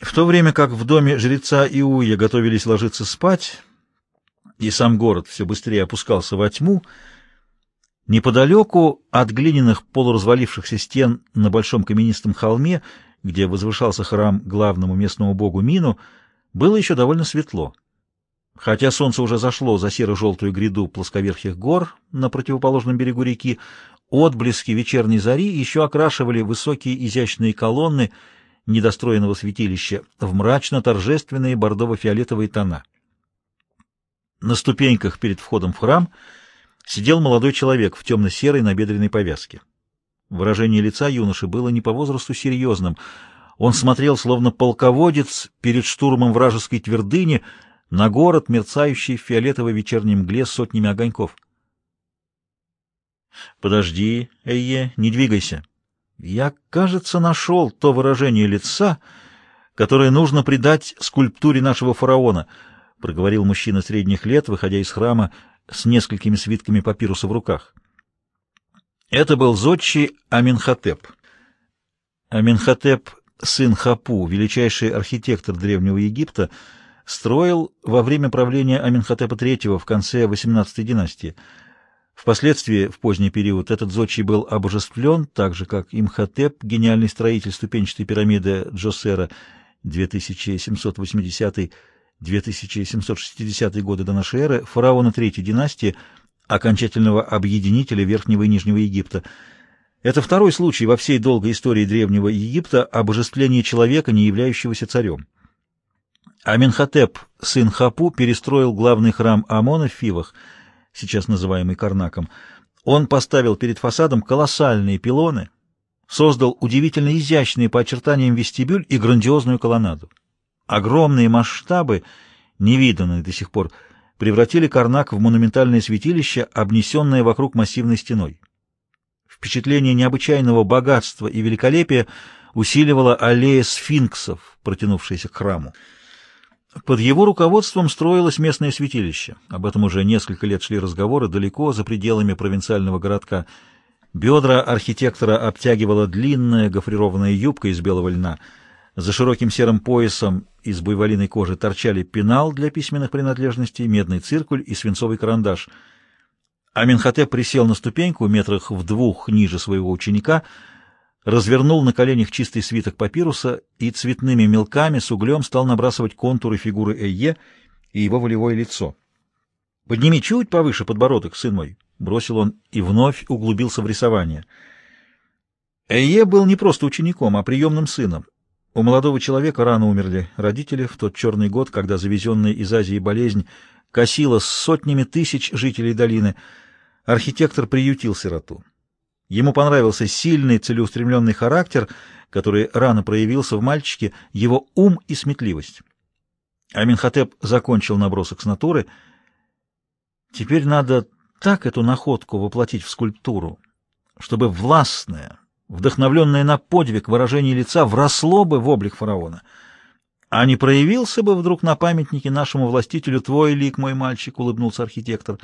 В то время как в доме жреца Иуя готовились ложиться спать, и сам город все быстрее опускался во тьму, неподалеку от глиняных полуразвалившихся стен на большом каменистом холме, где возвышался храм главному местному богу Мину, было еще довольно светло. Хотя солнце уже зашло за серо-желтую гряду плосковерхих гор на противоположном берегу реки, отблески вечерней зари еще окрашивали высокие изящные колонны недостроенного святилища в мрачно-торжественные бордово-фиолетовые тона. На ступеньках перед входом в храм сидел молодой человек в темно-серой набедренной повязке. Выражение лица юноши было не по возрасту серьезным. Он смотрел, словно полководец перед штурмом вражеской твердыни, на город, мерцающий в фиолетовой вечерней мгле сотнями огоньков. — Подожди, Эйе, не двигайся. Я, кажется, нашел то выражение лица, которое нужно придать скульптуре нашего фараона, — проговорил мужчина средних лет, выходя из храма с несколькими свитками папируса в руках. Это был зодчий Аминхотеп. Аминхотеп, сын Хапу, величайший архитектор Древнего Египта, строил во время правления Аминхотепа III в конце XVIII династии — Впоследствии, в поздний период, этот зодчий был обожествлен, так же, как Имхотеп, гениальный строитель ступенчатой пирамиды Джосера 2780-2760 годы до нашей эры, фараона Третьей династии, окончательного объединителя Верхнего и Нижнего Египта. Это второй случай во всей долгой истории Древнего Египта обожествления человека, не являющегося царем. Аминхотеп, сын Хапу, перестроил главный храм Амона в Фивах – сейчас называемый Карнаком, он поставил перед фасадом колоссальные пилоны, создал удивительно изящные по очертаниям вестибюль и грандиозную колоннаду. Огромные масштабы, невиданные до сих пор, превратили Карнак в монументальное святилище, обнесенное вокруг массивной стеной. Впечатление необычайного богатства и великолепия усиливала аллея сфинксов, протянувшаяся к храму. Под его руководством строилось местное святилище. Об этом уже несколько лет шли разговоры далеко за пределами провинциального городка. Бедра архитектора обтягивала длинная гофрированная юбка из белого льна. За широким серым поясом из буйволиной кожи торчали пенал для письменных принадлежностей, медный циркуль и свинцовый карандаш. Аминхотеп присел на ступеньку метрах в двух ниже своего ученика — развернул на коленях чистый свиток папируса и цветными мелками с углем стал набрасывать контуры фигуры Эйе и его волевое лицо. «Подними чуть повыше подбородок, сын мой», — бросил он и вновь углубился в рисование. Эйе был не просто учеником, а приемным сыном. У молодого человека рано умерли родители в тот черный год, когда завезенная из Азии болезнь косила сотнями тысяч жителей долины. Архитектор приютил сироту. Ему понравился сильный, целеустремленный характер, который рано проявился в мальчике, его ум и сметливость. Аминхотеп закончил набросок с натуры. Теперь надо так эту находку воплотить в скульптуру, чтобы властное, вдохновленное на подвиг выражение лица вросло бы в облик фараона, а не проявился бы вдруг на памятнике нашему властителю твой лик, мой мальчик, — улыбнулся архитектор.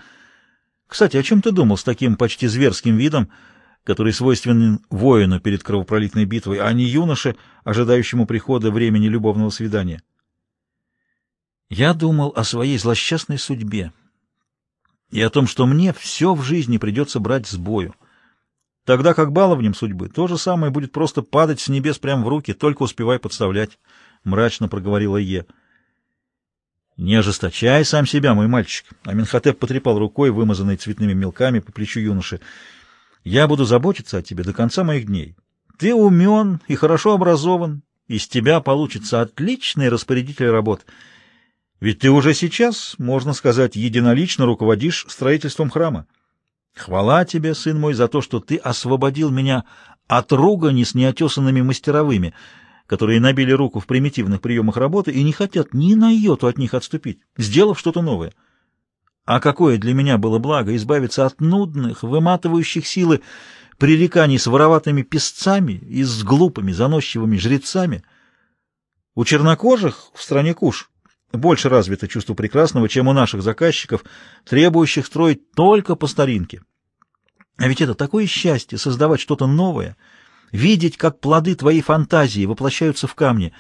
Кстати, о чем ты думал с таким почти зверским видом, — который свойственен воину перед кровопролитной битвой, а не юноше, ожидающему прихода времени любовного свидания. Я думал о своей злосчастной судьбе и о том, что мне все в жизни придется брать с бою. Тогда как баловнем судьбы то же самое будет просто падать с небес прямо в руки, только успевай подставлять, — мрачно проговорила Е. — Не ожесточай сам себя, мой мальчик. Аминхотеп потрепал рукой, вымазанной цветными мелками, по плечу юноши. Я буду заботиться о тебе до конца моих дней. Ты умен и хорошо образован, из тебя получится отличный распорядитель работ. Ведь ты уже сейчас, можно сказать, единолично руководишь строительством храма. Хвала тебе, сын мой, за то, что ты освободил меня от ругани с неотесанными мастеровыми, которые набили руку в примитивных приемах работы и не хотят ни на йоту от них отступить, сделав что-то новое. А какое для меня было благо избавиться от нудных, выматывающих силы пререканий с вороватыми песцами и с глупыми, заносчивыми жрецами. У чернокожих в стране Куш больше развито чувство прекрасного, чем у наших заказчиков, требующих строить только по старинке. А ведь это такое счастье — создавать что-то новое, видеть, как плоды твоей фантазии воплощаются в камне.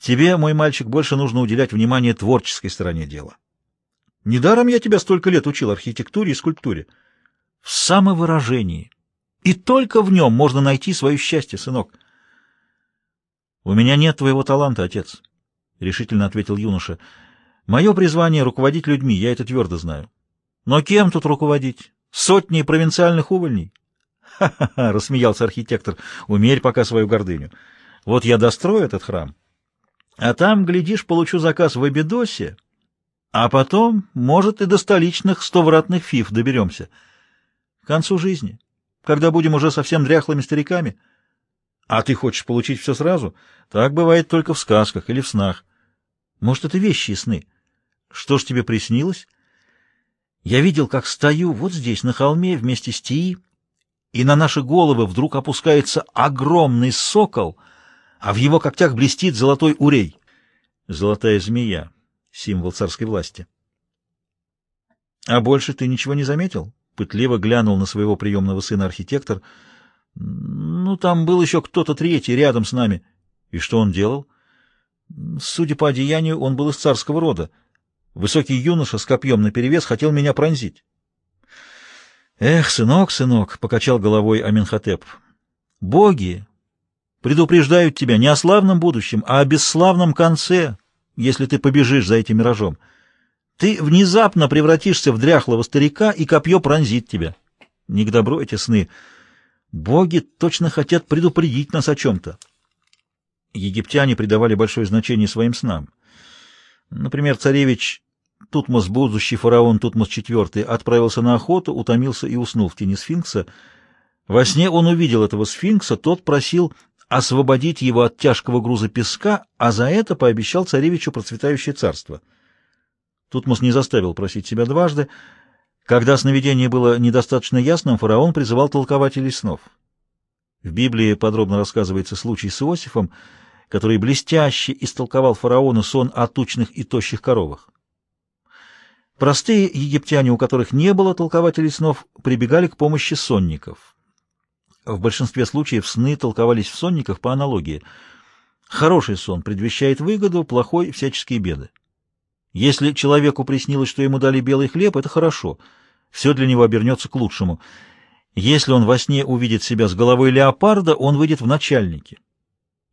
Тебе, мой мальчик, больше нужно уделять внимание творческой стороне дела. Недаром я тебя столько лет учил архитектуре и скульптуре. В самовыражении. И только в нем можно найти свое счастье, сынок. — У меня нет твоего таланта, отец, — решительно ответил юноша. — Мое призвание — руководить людьми, я это твердо знаю. Но кем тут руководить? Сотни провинциальных увольней? «Ха-ха-ха!» — рассмеялся архитектор. «Умерь пока свою гордыню. Вот я дострою этот храм, а там, глядишь, получу заказ в Эбидосе, а потом, может, и до столичных стовратных фиф доберемся. К концу жизни, когда будем уже совсем дряхлыми стариками. А ты хочешь получить все сразу? Так бывает только в сказках или в снах. Может, это вещи и сны. Что ж тебе приснилось?» Я видел, как стою вот здесь, на холме, вместе с Тии, и на наши головы вдруг опускается огромный сокол, а в его когтях блестит золотой урей. Золотая змея — символ царской власти. — А больше ты ничего не заметил? — пытливо глянул на своего приемного сына архитектор. — Ну, там был еще кто-то третий рядом с нами. И что он делал? Судя по одеянию, он был из царского рода. Высокий юноша с копьем наперевес хотел меня пронзить. «Эх, сынок, сынок!» — покачал головой Аминхотеп. «Боги предупреждают тебя не о славном будущем, а о бесславном конце, если ты побежишь за этим миражом. Ты внезапно превратишься в дряхлого старика, и копье пронзит тебя. Не к добру эти сны. Боги точно хотят предупредить нас о чем-то». Египтяне придавали большое значение своим снам. Например, царевич Тутмос, будущий фараон Тутмос IV, отправился на охоту, утомился и уснул в тени сфинкса. Во сне он увидел этого сфинкса, тот просил освободить его от тяжкого груза песка, а за это пообещал царевичу процветающее царство. Тутмос не заставил просить себя дважды. Когда сновидение было недостаточно ясным, фараон призывал толкователей снов. В Библии подробно рассказывается случай с Иосифом, который блестяще истолковал фараону сон о тучных и тощих коровах. Простые египтяне, у которых не было толкователей снов, прибегали к помощи сонников. В большинстве случаев сны толковались в сонниках по аналогии. Хороший сон предвещает выгоду, плохой — всяческие беды. Если человеку приснилось, что ему дали белый хлеб, это хорошо, все для него обернется к лучшему. Если он во сне увидит себя с головой леопарда, он выйдет в начальники.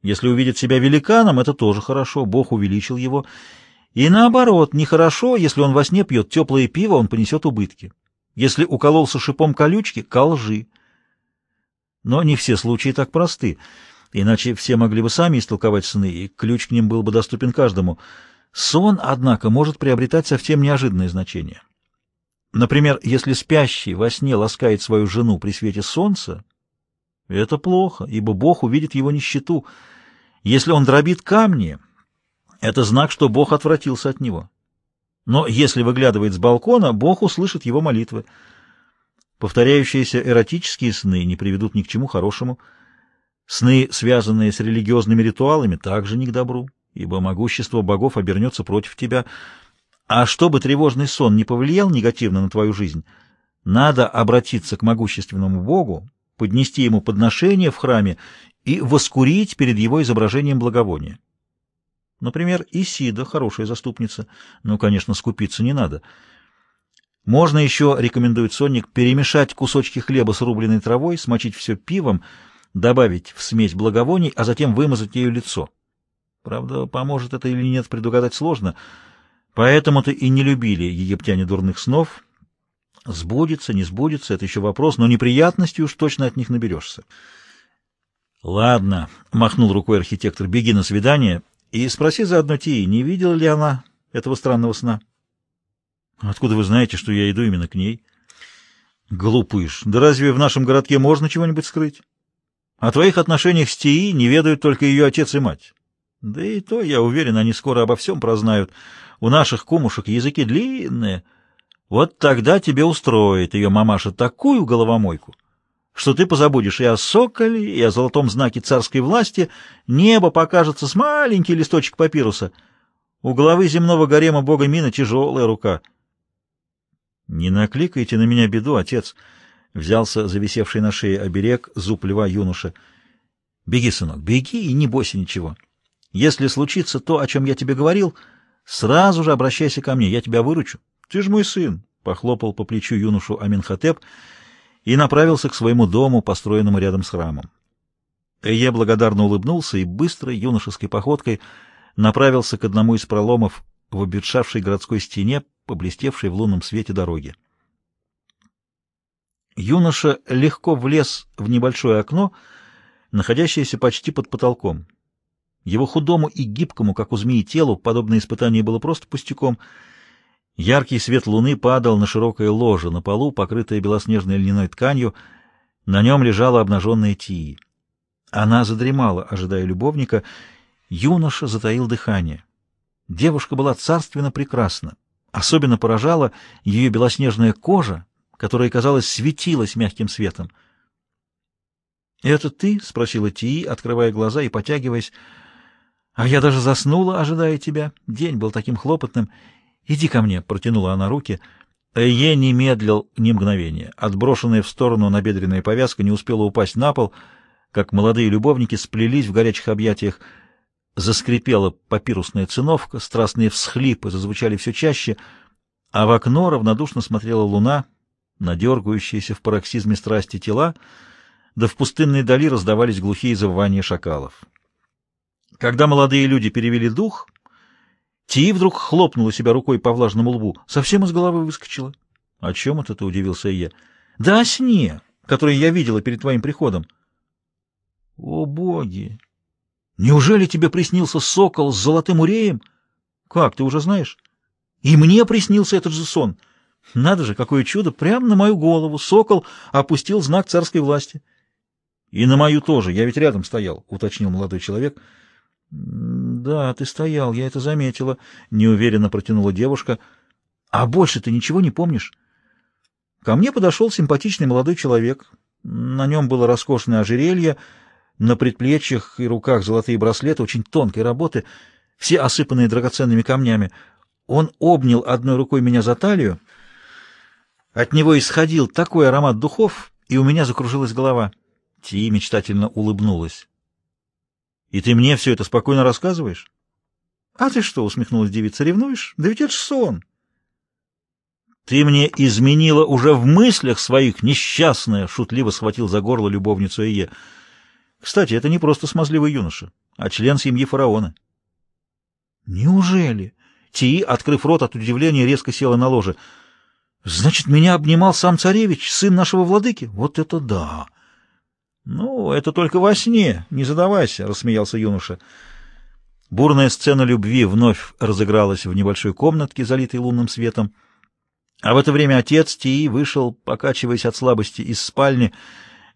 Если увидит себя великаном, это тоже хорошо, Бог увеличил его — и наоборот, нехорошо, если он во сне пьет теплое пиво, он понесет убытки. Если укололся шипом колючки — ко лжи. Но не все случаи так просты, иначе все могли бы сами истолковать сны, и ключ к ним был бы доступен каждому. Сон, однако, может приобретать совсем неожиданное значение. Например, если спящий во сне ласкает свою жену при свете солнца, это плохо, ибо Бог увидит его нищету. Если он дробит камни это знак, что Бог отвратился от него. Но если выглядывает с балкона, Бог услышит его молитвы. Повторяющиеся эротические сны не приведут ни к чему хорошему. Сны, связанные с религиозными ритуалами, также не к добру, ибо могущество богов обернется против тебя. А чтобы тревожный сон не повлиял негативно на твою жизнь, надо обратиться к могущественному Богу, поднести ему подношение в храме и воскурить перед его изображением благовония. Например, Исида, хорошая заступница, но, конечно, скупиться не надо. Можно еще, рекомендует Сонник, перемешать кусочки хлеба с рубленой травой, смочить все пивом, добавить в смесь благовоний, а затем вымазать ею лицо. Правда, поможет это или нет, предугадать сложно. Поэтому-то и не любили египтяне дурных снов. Сбудется, не сбудется, это еще вопрос, но неприятностей уж точно от них наберешься. — Ладно, — махнул рукой архитектор, — беги на свидание и спроси заодно Тии, не видела ли она этого странного сна. Откуда вы знаете, что я иду именно к ней? Глупыш, да разве в нашем городке можно чего-нибудь скрыть? О твоих отношениях с Тии не ведают только ее отец и мать. Да и то, я уверен, они скоро обо всем прознают. У наших кумушек языки длинные. Вот тогда тебе устроит ее мамаша такую головомойку, что ты позабудешь и о соколе, и о золотом знаке царской власти, небо покажется с маленький листочек папируса. У главы земного гарема бога Мина тяжелая рука. — Не накликайте на меня беду, отец, — взялся зависевший на шее оберег зуб льва юноша. — Беги, сынок, беги и не бойся ничего. Если случится то, о чем я тебе говорил, сразу же обращайся ко мне, я тебя выручу. Ты же мой сын, — похлопал по плечу юношу Аминхотеп и направился к своему дому, построенному рядом с храмом. Эе благодарно улыбнулся и быстрой юношеской походкой направился к одному из проломов в обветшавшей городской стене, поблестевшей в лунном свете дороги. Юноша легко влез в небольшое окно, находящееся почти под потолком. Его худому и гибкому, как у змеи, телу подобное испытание было просто пустяком. Яркий свет луны падал на широкое ложе на полу, покрытое белоснежной льняной тканью. На нем лежала обнаженная Тии. Она задремала, ожидая любовника. Юноша затаил дыхание. Девушка была царственно прекрасна. Особенно поражала ее белоснежная кожа, которая, казалось, светилась мягким светом. «Это ты?» — спросила Тии, открывая глаза и потягиваясь. «А я даже заснула, ожидая тебя. День был таким хлопотным. Иди ко мне», — протянула она руки. Эйе не медлил ни мгновения. Отброшенная в сторону набедренная повязка не успела упасть на пол, как молодые любовники сплелись в горячих объятиях. Заскрипела папирусная циновка, страстные всхлипы зазвучали все чаще, а в окно равнодушно смотрела луна — на дергающиеся в пароксизме страсти тела, да в пустынной дали раздавались глухие завывания шакалов. Когда молодые люди перевели дух, Ти вдруг хлопнула себя рукой по влажному лбу, совсем из головы выскочила. — О чем это ты? — удивился я. — Да о сне, который я видела перед твоим приходом. — О, боги! Неужели тебе приснился сокол с золотым уреем? — Как, ты уже знаешь? — И мне приснился этот же сон — надо же, какое чудо! Прямо на мою голову сокол опустил знак царской власти. — И на мою тоже, я ведь рядом стоял, — уточнил молодой человек. — Да, ты стоял, я это заметила, — неуверенно протянула девушка. — А больше ты ничего не помнишь? Ко мне подошел симпатичный молодой человек. На нем было роскошное ожерелье, на предплечьях и руках золотые браслеты очень тонкой работы, все осыпанные драгоценными камнями. Он обнял одной рукой меня за талию, от него исходил такой аромат духов, и у меня закружилась голова. Ти мечтательно улыбнулась. — И ты мне все это спокойно рассказываешь? — А ты что, — усмехнулась девица, — ревнуешь? Да ведь это ж сон. — Ты мне изменила уже в мыслях своих, несчастная! — шутливо схватил за горло любовницу Ие. — Кстати, это не просто смазливый юноша, а член семьи фараона. — Неужели? Ти, открыв рот от удивления, резко села на ложе — Значит, меня обнимал сам царевич, сын нашего владыки? Вот это да! Ну, это только во сне, не задавайся, — рассмеялся юноша. Бурная сцена любви вновь разыгралась в небольшой комнатке, залитой лунным светом. А в это время отец Тии вышел, покачиваясь от слабости, из спальни,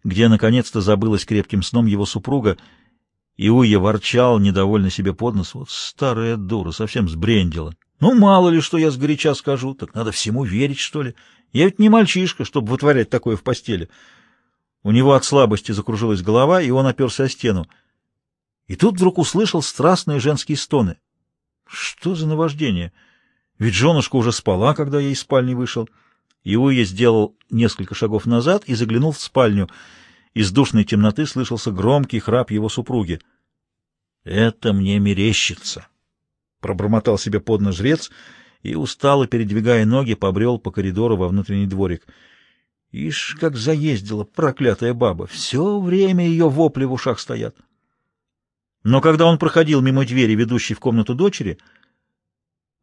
где наконец-то забылась крепким сном его супруга. Иуя ворчал, недовольно себе под нос. Вот старая дура, совсем сбрендила. Ну, мало ли, что я сгоряча скажу, так надо всему верить, что ли. Я ведь не мальчишка, чтобы вытворять такое в постели. У него от слабости закружилась голова, и он оперся о стену. И тут вдруг услышал страстные женские стоны. Что за наваждение? Ведь женушка уже спала, когда я из спальни вышел. Иуя сделал несколько шагов назад и заглянул в спальню. Из душной темноты слышался громкий храп его супруги. «Это мне мерещится!» Пробормотал себе под нос жрец и, устало передвигая ноги, побрел по коридору во внутренний дворик. Ишь, как заездила проклятая баба! Все время ее вопли в ушах стоят. Но когда он проходил мимо двери, ведущей в комнату дочери,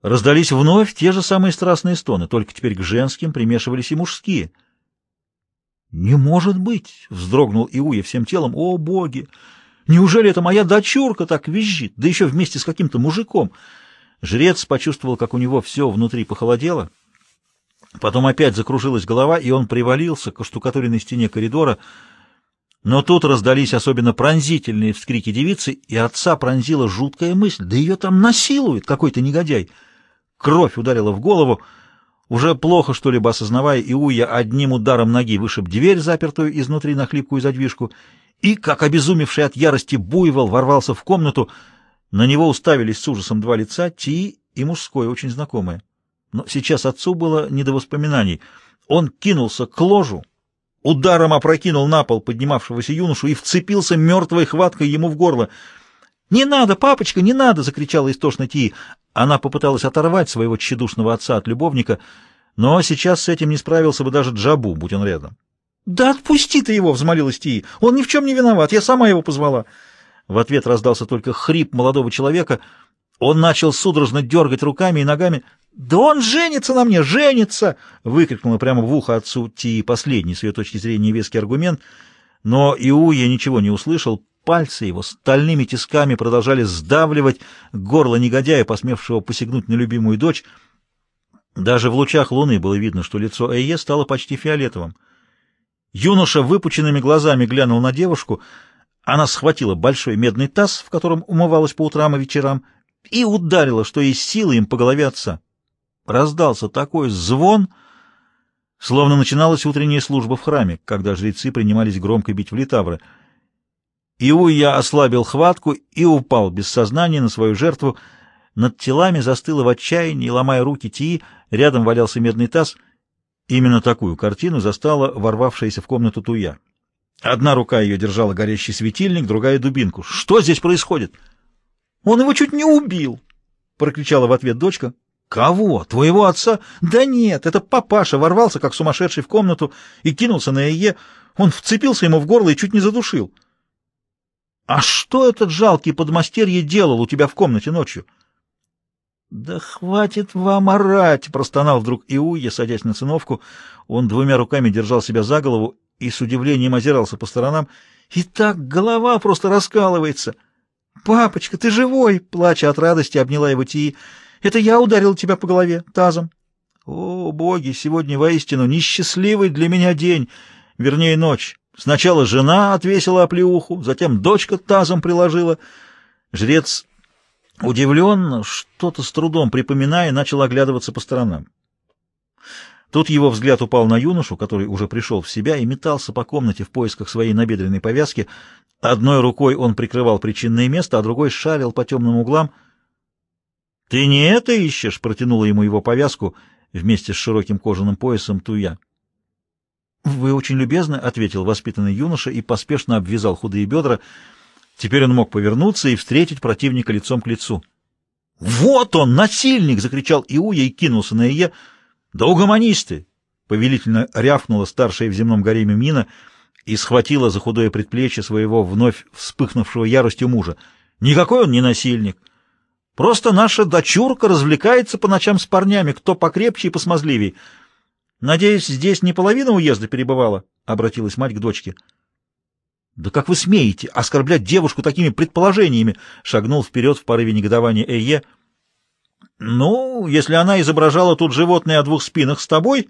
раздались вновь те же самые страстные стоны, только теперь к женским примешивались и мужские. «Не может быть!» — вздрогнул Иуя всем телом. «О, боги! Неужели это моя дочурка так визжит, да еще вместе с каким-то мужиком? Жрец почувствовал, как у него все внутри похолодело. Потом опять закружилась голова, и он привалился к штукатуренной стене коридора. Но тут раздались особенно пронзительные вскрики девицы, и отца пронзила жуткая мысль. Да ее там насилует какой-то негодяй. Кровь ударила в голову. Уже плохо что-либо осознавая, Иуя одним ударом ноги вышиб дверь, запертую изнутри на хлипкую задвижку, и, как обезумевший от ярости буйвол, ворвался в комнату. На него уставились с ужасом два лица, Ти и мужское, очень знакомое. Но сейчас отцу было не до воспоминаний. Он кинулся к ложу, ударом опрокинул на пол поднимавшегося юношу и вцепился мертвой хваткой ему в горло. «Не надо, папочка, не надо!» — закричала истошно Тии. Она попыталась оторвать своего тщедушного отца от любовника, но сейчас с этим не справился бы даже Джабу, будь он рядом. «Да отпусти ты его!» — взмолилась Тии. «Он ни в чем не виноват, я сама его позвала!» В ответ раздался только хрип молодого человека. Он начал судорожно дергать руками и ногами. «Да он женится на мне! Женится!» — выкрикнула прямо в ухо отцу Тии последний, с ее точки зрения, веский аргумент. Но Иуя ничего не услышал. Пальцы его стальными тисками продолжали сдавливать горло негодяя, посмевшего посягнуть на любимую дочь. Даже в лучах луны было видно, что лицо Эйе стало почти фиолетовым. Юноша выпученными глазами глянул на девушку. Она схватила большой медный таз, в котором умывалась по утрам и вечерам, и ударила, что из силы им по голове отца. Раздался такой звон, словно начиналась утренняя служба в храме, когда жрецы принимались громко бить в литавры — Иуя ослабил хватку и упал без сознания на свою жертву. Над телами застыла в отчаянии, ломая руки Тии, рядом валялся медный таз. Именно такую картину застала ворвавшаяся в комнату Туя. Одна рука ее держала горящий светильник, другая — дубинку. «Что здесь происходит?» «Он его чуть не убил!» — прокричала в ответ дочка. «Кого? Твоего отца?» «Да нет, это папаша ворвался, как сумасшедший, в комнату и кинулся на Эе. Он вцепился ему в горло и чуть не задушил». «А что этот жалкий подмастерье делал у тебя в комнате ночью?» «Да хватит вам орать!» — простонал вдруг Иуя, садясь на циновку. Он двумя руками держал себя за голову и с удивлением озирался по сторонам. «И так голова просто раскалывается!» «Папочка, ты живой!» — плача от радости, обняла его Тии. «Это я ударил тебя по голове тазом». «О, боги, сегодня воистину несчастливый для меня день, вернее, ночь. Сначала жена отвесила оплеуху, затем дочка тазом приложила. Жрец удивленно, что-то с трудом припоминая, начал оглядываться по сторонам. Тут его взгляд упал на юношу, который уже пришел в себя и метался по комнате в поисках своей набедренной повязки. Одной рукой он прикрывал причинное место, а другой шарил по темным углам. — Ты не это ищешь? — протянула ему его повязку вместе с широким кожаным поясом Туя. «Вы очень любезны», — ответил воспитанный юноша и поспешно обвязал худые бедра. Теперь он мог повернуться и встретить противника лицом к лицу. «Вот он, насильник!» — закричал Иуя и кинулся на Ие. «Да угомонись ты!» — повелительно рявкнула старшая в земном гареме Мина и схватила за худое предплечье своего вновь вспыхнувшего яростью мужа. «Никакой он не насильник. Просто наша дочурка развлекается по ночам с парнями, кто покрепче и посмазливей». Надеюсь, здесь не половина уезда перебывала? — обратилась мать к дочке. — Да как вы смеете оскорблять девушку такими предположениями? — шагнул вперед в порыве негодования Эйе. — Ну, если она изображала тут животное о двух спинах с тобой,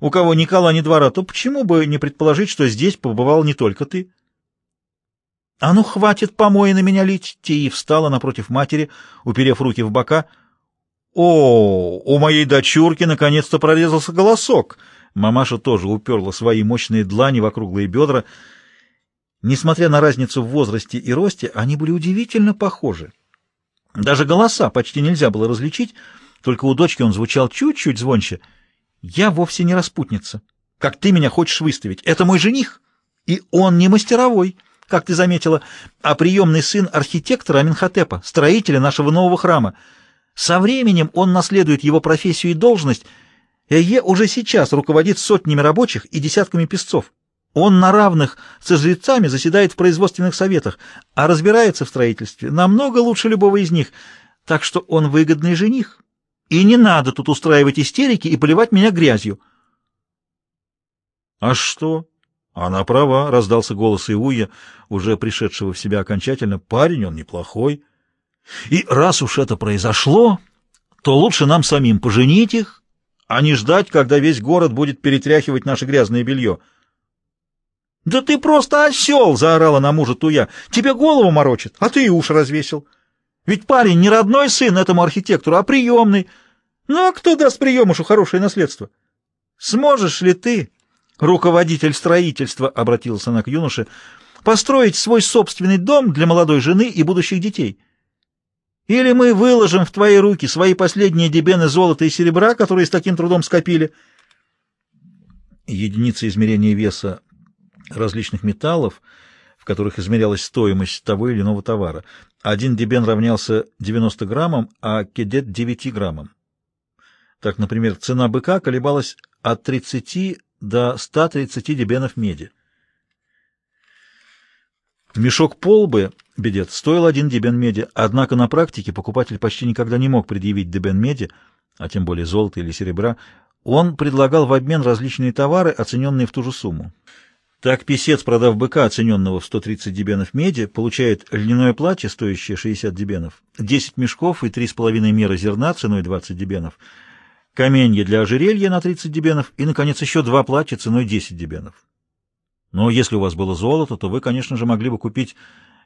у кого ни кола, ни двора, то почему бы не предположить, что здесь побывал не только ты? — А ну, хватит помои на меня лить! — Тии встала напротив матери, уперев руки в бока — «О, у моей дочурки наконец-то прорезался голосок!» Мамаша тоже уперла свои мощные длани в округлые бедра. Несмотря на разницу в возрасте и росте, они были удивительно похожи. Даже голоса почти нельзя было различить, только у дочки он звучал чуть-чуть звонче. «Я вовсе не распутница, как ты меня хочешь выставить. Это мой жених, и он не мастеровой, как ты заметила, а приемный сын архитектора Аминхотепа, строителя нашего нового храма». Со временем он наследует его профессию и должность. Эе уже сейчас руководит сотнями рабочих и десятками песцов. Он на равных со жрецами заседает в производственных советах, а разбирается в строительстве намного лучше любого из них, так что он выгодный жених. И не надо тут устраивать истерики и поливать меня грязью. — А что? Она права, — раздался голос Иуя, уже пришедшего в себя окончательно. — Парень он неплохой. — и раз уж это произошло, то лучше нам самим поженить их, а не ждать, когда весь город будет перетряхивать наше грязное белье. — Да ты просто осел! — заорала на мужа Туя. — Тебе голову морочит, а ты и уши развесил. Ведь парень не родной сын этому архитектору, а приемный. Ну а кто даст приемышу хорошее наследство? Сможешь ли ты, руководитель строительства, — обратился она к юноше, — построить свой собственный дом для молодой жены и будущих детей? — или мы выложим в твои руки свои последние дебены золота и серебра, которые с таким трудом скопили. Единицы измерения веса различных металлов, которых измерялась стоимость того или иного товара. Один дебен равнялся 90 граммам, а кедет — 9 граммам. Так, например, цена быка колебалась от 30 до 130 дебенов меди. Мешок полбы, бедет, стоил один дебен меди, однако на практике покупатель почти никогда не мог предъявить дебен меди, а тем более золота или серебра. Он предлагал в обмен различные товары, оцененные в ту же сумму. Так писец, продав быка, оцененного в 130 дебенов меди, получает льняное платье, стоящее 60 дебенов, 10 мешков и 3,5 меры зерна ценой 20 дебенов, каменья для ожерелья на 30 дебенов и, наконец, еще два платья ценой 10 дебенов. Но если у вас было золото, то вы, конечно же, могли бы купить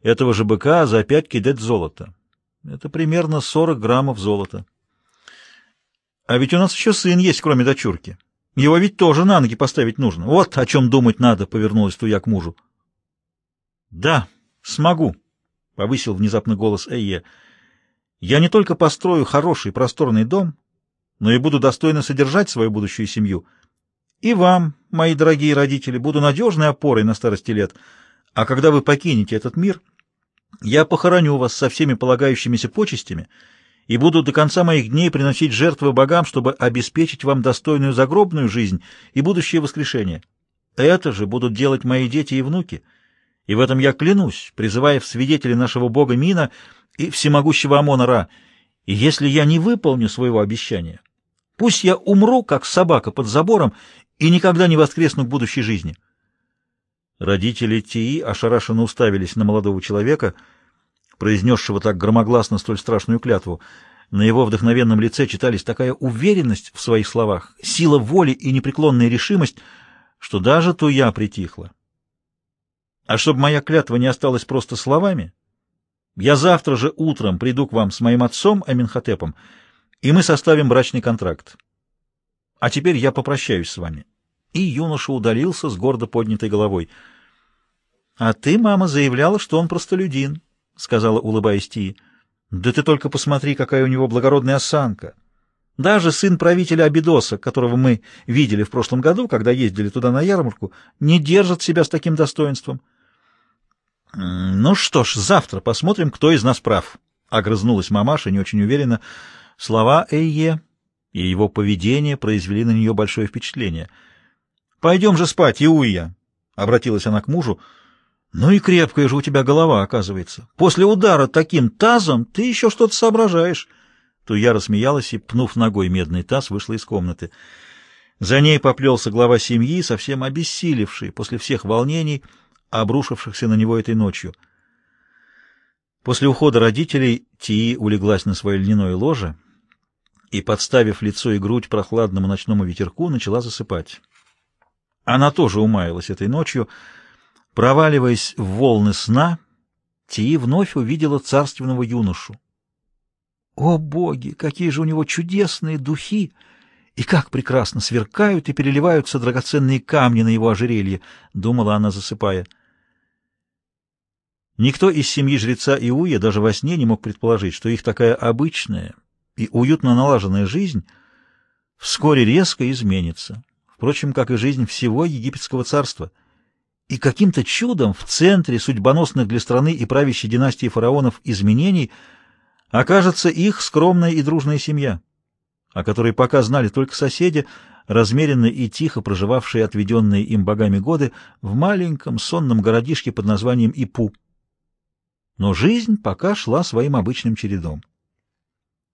этого же быка за 5 кидет золота. Это примерно 40 граммов золота. А ведь у нас еще сын есть, кроме дочурки. Его ведь тоже на ноги поставить нужно. Вот о чем думать надо, — повернулась Туя к мужу. — Да, смогу, — повысил внезапно голос Эйе. — Я не только построю хороший просторный дом, но и буду достойно содержать свою будущую семью. И вам, мои дорогие родители, буду надежной опорой на старости лет. А когда вы покинете этот мир, я похороню вас со всеми полагающимися почестями — и буду до конца моих дней приносить жертвы богам, чтобы обеспечить вам достойную загробную жизнь и будущее воскрешение. Это же будут делать мои дети и внуки, и в этом я клянусь, призывая в свидетели нашего бога Мина и всемогущего Амона Ра, и если я не выполню своего обещания, пусть я умру, как собака под забором, и никогда не воскресну к будущей жизни». Родители Тии ошарашенно уставились на молодого человека — произнесшего так громогласно столь страшную клятву. На его вдохновенном лице читались такая уверенность в своих словах, сила воли и непреклонная решимость, что даже Туя притихла. А чтобы моя клятва не осталась просто словами, я завтра же утром приду к вам с моим отцом Аминхотепом, и мы составим брачный контракт. А теперь я попрощаюсь с вами. И юноша удалился с гордо поднятой головой. — А ты, мама, заявляла, что он простолюдин, — сказала, улыбаясь Ти. — Да ты только посмотри, какая у него благородная осанка. Даже сын правителя Абидоса, которого мы видели в прошлом году, когда ездили туда на ярмарку, не держит себя с таким достоинством. — Ну что ж, завтра посмотрим, кто из нас прав, — огрызнулась мамаша, не очень уверенно. Слова Эйе и его поведение произвели на нее большое впечатление. — Пойдем же спать, Иуя, — обратилась она к мужу. Ну и крепкая же у тебя голова, оказывается. После удара таким тазом ты еще что-то соображаешь. Туя рассмеялась и, пнув ногой медный таз, вышла из комнаты. За ней поплелся глава семьи, совсем обессилевший после всех волнений, обрушившихся на него этой ночью. После ухода родителей Тии улеглась на свое льняное ложе и, подставив лицо и грудь прохладному ночному ветерку, начала засыпать. Она тоже умаялась этой ночью, Проваливаясь в волны сна, Тии вновь увидела царственного юношу. О, боги, какие же у него чудесные духи! И как прекрасно сверкают и переливаются драгоценные камни на его ожерелье, — думала она, засыпая. Никто из семьи жреца Иуя даже во сне не мог предположить, что их такая обычная и уютно налаженная жизнь вскоре резко изменится, впрочем, как и жизнь всего египетского царства — и каким-то чудом в центре судьбоносных для страны и правящей династии фараонов изменений окажется их скромная и дружная семья, о которой пока знали только соседи, размеренно и тихо проживавшие отведенные им богами годы в маленьком сонном городишке под названием Ипу. Но жизнь пока шла своим обычным чередом.